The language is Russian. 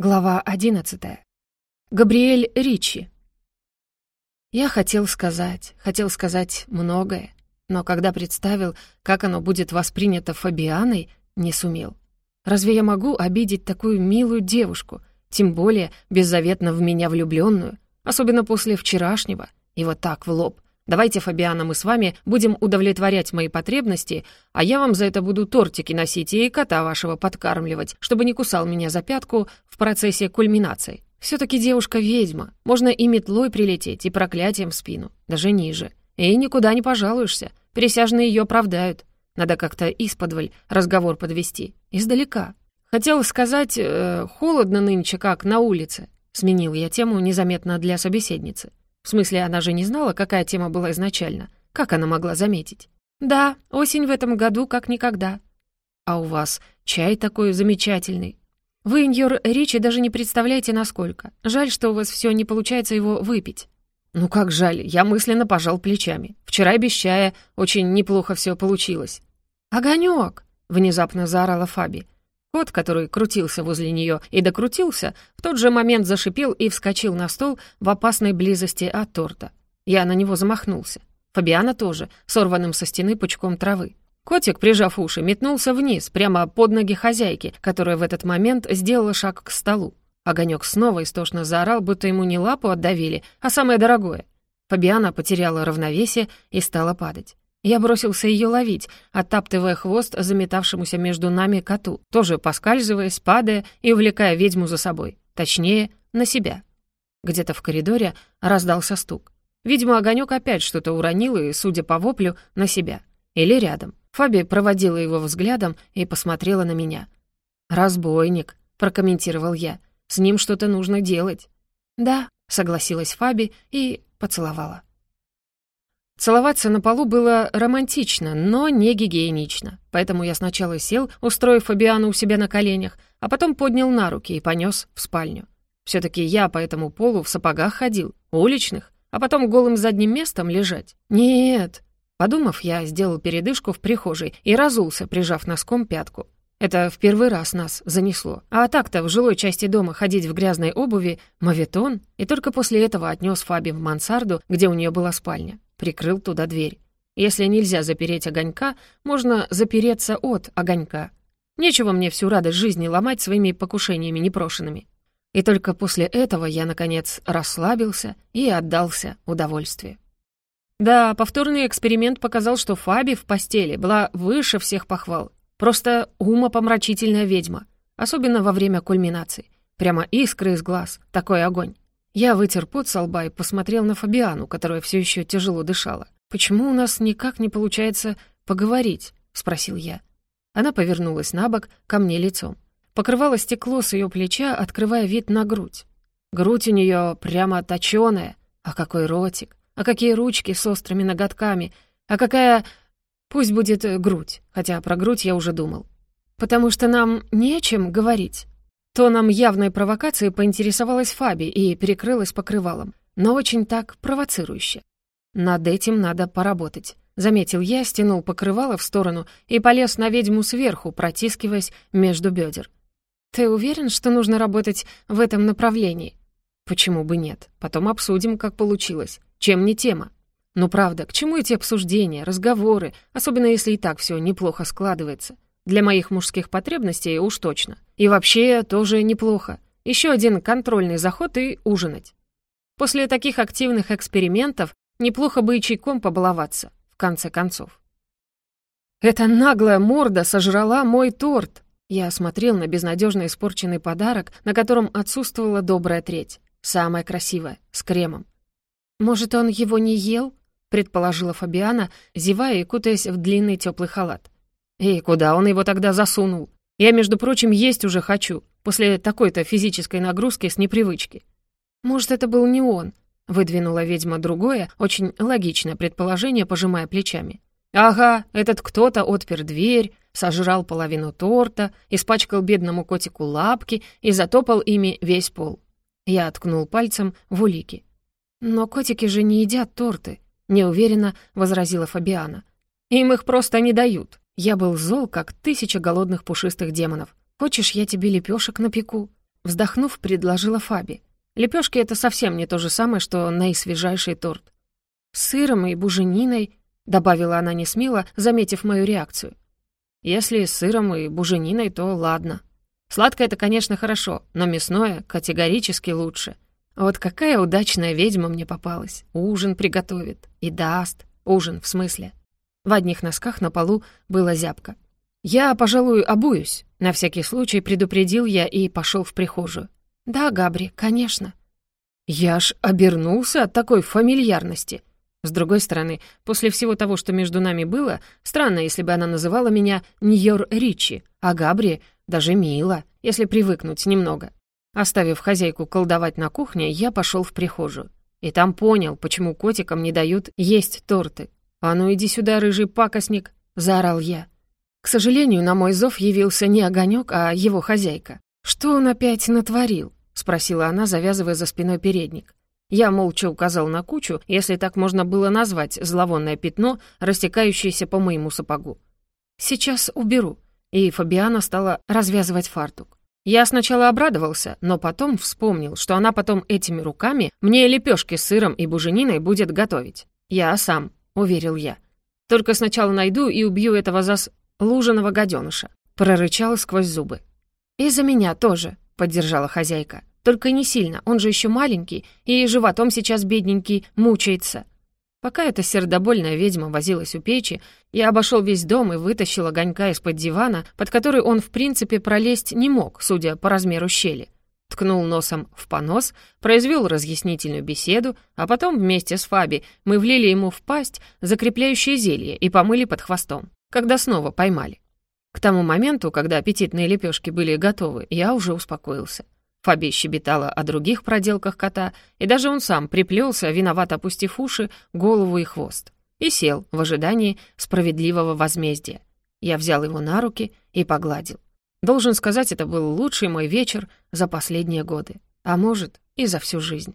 Глава одиннадцатая. Габриэль Ричи. Я хотел сказать, хотел сказать многое, но когда представил, как оно будет воспринято Фабианой, не сумел. Разве я могу обидеть такую милую девушку, тем более беззаветно в меня влюбленную, особенно после вчерашнего, и вот так в лоб, Давайте, Фабиана, мы с вами будем удовлетворять мои потребности, а я вам за это буду тортики носить и кота вашего подкармливать, чтобы не кусал меня за пятку в процессе кульминации. Все-таки девушка-ведьма. Можно и метлой прилететь, и проклятием в спину, даже ниже. И никуда не пожалуешься. Присяжные ее оправдают. Надо как-то исподволь разговор подвести. Издалека. Хотел сказать, э, холодно нынче как на улице. Сменил я тему незаметно для собеседницы. В смысле, она же не знала, какая тема была изначально. Как она могла заметить? «Да, осень в этом году как никогда». «А у вас чай такой замечательный». «Вы, Иньор Ричи, даже не представляете, насколько. Жаль, что у вас все не получается его выпить». «Ну как жаль, я мысленно пожал плечами. Вчера без чая очень неплохо все получилось». «Огонёк!» — внезапно заорала Фаби. Кот, который крутился возле нее и докрутился, в тот же момент зашипел и вскочил на стол в опасной близости от торта. Я на него замахнулся. Фабиана тоже, сорванным со стены пучком травы. Котик, прижав уши, метнулся вниз, прямо под ноги хозяйки, которая в этот момент сделала шаг к столу. Огонек снова истошно заорал, будто ему не лапу отдавили, а самое дорогое. Фабиана потеряла равновесие и стала падать. Я бросился ее ловить, оттаптывая хвост заметавшемуся между нами коту, тоже поскальзываясь, падая и увлекая ведьму за собой. Точнее, на себя. Где-то в коридоре раздался стук. Видимо, огонек опять что-то уронил и, судя по воплю, на себя. Или рядом. Фаби проводила его взглядом и посмотрела на меня. «Разбойник», — прокомментировал я. «С ним что-то нужно делать». «Да», — согласилась Фаби и поцеловала. Целоваться на полу было романтично, но не гигиенично. Поэтому я сначала сел, устроив Фабиану у себя на коленях, а потом поднял на руки и понес в спальню. все таки я по этому полу в сапогах ходил, уличных, а потом голым задним местом лежать. Нет. Подумав, я сделал передышку в прихожей и разулся, прижав носком пятку. Это в первый раз нас занесло. А так-то в жилой части дома ходить в грязной обуви — моветон, и только после этого отнес Фаби в мансарду, где у нее была спальня прикрыл туда дверь. Если нельзя запереть огонька, можно запереться от огонька. Нечего мне всю радость жизни ломать своими покушениями непрошенными. И только после этого я, наконец, расслабился и отдался удовольствию. Да, повторный эксперимент показал, что Фаби в постели была выше всех похвал. Просто умопомрачительная ведьма, особенно во время кульминации. Прямо искры из глаз, такой огонь. Я вытер пот со лба и посмотрел на Фабиану, которая все еще тяжело дышала. «Почему у нас никак не получается поговорить?» — спросил я. Она повернулась на бок, ко мне лицом. Покрывало стекло с ее плеча, открывая вид на грудь. Грудь у нее прямо точёная. А какой ротик! А какие ручки с острыми ноготками! А какая... Пусть будет грудь, хотя про грудь я уже думал. Потому что нам не о чем говорить. Тоном явной провокации поинтересовалась Фаби и перекрылась покрывалом, но очень так провоцирующе. «Над этим надо поработать», — заметил я, стянул покрывало в сторону и полез на ведьму сверху, протискиваясь между бедер. «Ты уверен, что нужно работать в этом направлении?» «Почему бы нет? Потом обсудим, как получилось. Чем не тема?» «Ну правда, к чему эти обсуждения, разговоры, особенно если и так все неплохо складывается?» Для моих мужских потребностей уж точно. И вообще тоже неплохо. Еще один контрольный заход и ужинать. После таких активных экспериментов неплохо бы и чайком побаловаться, в конце концов. Эта наглая морда сожрала мой торт. Я смотрел на безнадежно испорченный подарок, на котором отсутствовала добрая треть. Самая красивая, с кремом. «Может, он его не ел?» — предположила Фабиана, зевая и кутаясь в длинный теплый халат. И куда он его тогда засунул? Я, между прочим, есть уже хочу, после такой-то физической нагрузки с непривычки. Может, это был не он? Выдвинула ведьма другое, очень логичное предположение, пожимая плечами. Ага, этот кто-то отпер дверь, сожрал половину торта, испачкал бедному котику лапки и затопал ими весь пол. Я ткнул пальцем в улики. «Но котики же не едят торты», — неуверенно возразила Фабиана. «Им их просто не дают. Я был зол, как тысяча голодных пушистых демонов. «Хочешь, я тебе лепешек напеку?» Вздохнув, предложила Фаби. Лепешки это совсем не то же самое, что наисвежайший торт. «С сыром и бужениной», — добавила она несмело, заметив мою реакцию. «Если с сыром и бужениной, то ладно. Сладкое — это, конечно, хорошо, но мясное категорически лучше. Вот какая удачная ведьма мне попалась. Ужин приготовит. И даст. Ужин, в смысле. В одних носках на полу было зябко. «Я, пожалуй, обуюсь», — на всякий случай предупредил я и пошел в прихожую. «Да, Габри, конечно». Я аж обернулся от такой фамильярности. С другой стороны, после всего того, что между нами было, странно, если бы она называла меня Ньор Ричи, а Габри даже мило, если привыкнуть немного. Оставив хозяйку колдовать на кухне, я пошел в прихожую. И там понял, почему котикам не дают есть торты. «А ну иди сюда, рыжий пакостник!» — заорал я. К сожалению, на мой зов явился не огонек, а его хозяйка. «Что он опять натворил?» — спросила она, завязывая за спиной передник. Я молча указал на кучу, если так можно было назвать зловонное пятно, растекающееся по моему сапогу. «Сейчас уберу», и Фабиана стала развязывать фартук. Я сначала обрадовался, но потом вспомнил, что она потом этими руками мне лепешки с сыром и бужениной будет готовить. Я сам, уверил я. Только сначала найду и убью этого зас... луженого гаденыша. Прорычал сквозь зубы. «И за меня тоже», — поддержала хозяйка. «Только не сильно, он же еще маленький, и животом сейчас бедненький мучается». Пока эта сердобольная ведьма возилась у печи, я обошел весь дом и вытащил огонька из-под дивана, под который он, в принципе, пролезть не мог, судя по размеру щели ткнул носом в понос, произвел разъяснительную беседу, а потом вместе с Фаби мы влили ему в пасть закрепляющее зелье и помыли под хвостом, когда снова поймали. К тому моменту, когда аппетитные лепешки были готовы, я уже успокоился. Фаби щебетала о других проделках кота, и даже он сам приплелся, виноват опустив уши, голову и хвост, и сел в ожидании справедливого возмездия. Я взял его на руки и погладил. Должен сказать, это был лучший мой вечер за последние годы, а может, и за всю жизнь.